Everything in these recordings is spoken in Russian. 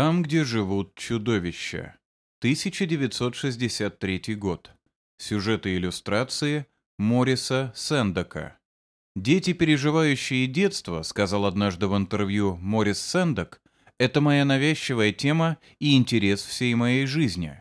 Там, где живут чудовища. 1963 год. Сюжеты иллюстрации Мориса Сендока. «Дети, переживающие детство», — сказал однажды в интервью Морис Сендок, «это моя навязчивая тема и интерес всей моей жизни».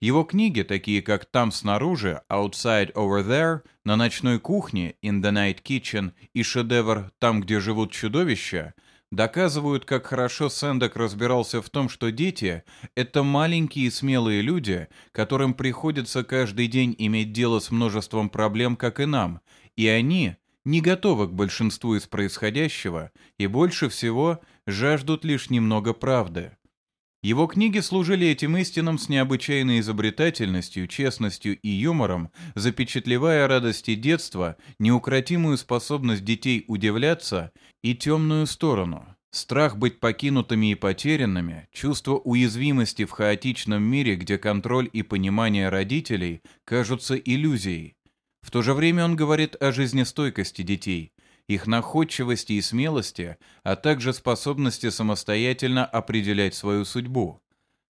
Его книги, такие как «Там снаружи», «Outside Over There», «На ночной кухне», «In the Night Kitchen» и шедевр «Там, где живут чудовища», доказывают, как хорошо Сэндок разбирался в том, что дети — это маленькие смелые люди, которым приходится каждый день иметь дело с множеством проблем, как и нам, и они не готовы к большинству из происходящего и больше всего жаждут лишь немного правды. Его книги служили этим истинам с необычайной изобретательностью, честностью и юмором, запечатлевая радости детства, неукротимую способность детей удивляться и темную сторону. Страх быть покинутыми и потерянными, чувство уязвимости в хаотичном мире, где контроль и понимание родителей кажутся иллюзией. В то же время он говорит о жизнестойкости детей, их находчивости и смелости, а также способности самостоятельно определять свою судьбу.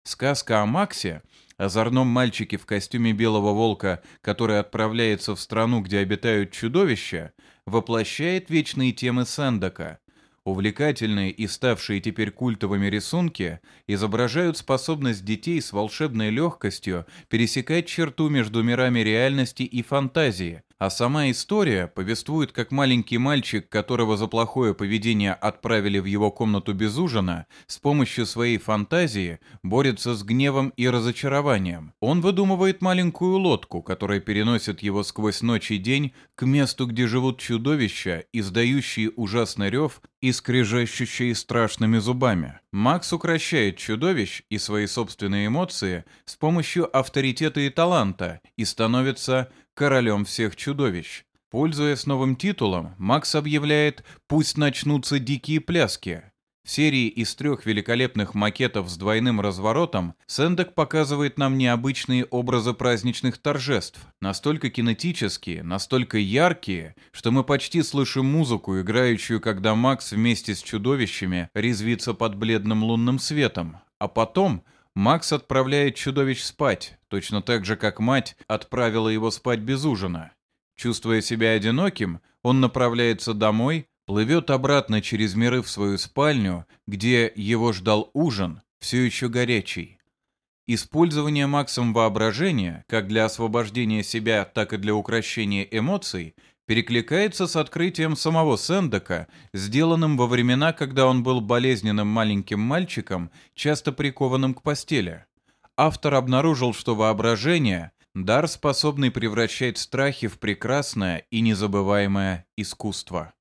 Сказка о Максе, озорном мальчике в костюме белого волка, который отправляется в страну, где обитают чудовища, воплощает вечные темы Сэндока. Увлекательные и ставшие теперь культовыми рисунки изображают способность детей с волшебной легкостью пересекать черту между мирами реальности и фантазии, а сама история повествует, как маленький мальчик, которого за плохое поведение отправили в его комнату без ужина, с помощью своей фантазии борется с гневом и разочарованием. Он выдумывает маленькую лодку, которая переносит его сквозь ночь и день к месту, где живут чудовища, издающие ужасный рев и страшными зубами. Макс укращает чудовищ и свои собственные эмоции с помощью авторитета и таланта и становится королем всех чудовищ. Пользуясь новым титулом, Макс объявляет «Пусть начнутся дикие пляски». В серии из трех великолепных макетов с двойным разворотом Сэндек показывает нам необычные образы праздничных торжеств, настолько кинетические, настолько яркие, что мы почти слышим музыку, играющую, когда Макс вместе с чудовищами резвится под бледным лунным светом. А потом Макс отправляет чудовищ спать, точно так же, как мать отправила его спать без ужина. Чувствуя себя одиноким, он направляется домой, плывет обратно через миры в свою спальню, где его ждал ужин, все еще горячий. Использование Максом воображения, как для освобождения себя, так и для украшения эмоций – перекликается с открытием самого Сэндека, сделанным во времена, когда он был болезненным маленьким мальчиком, часто прикованным к постели. Автор обнаружил, что воображение – дар, способный превращать страхи в прекрасное и незабываемое искусство.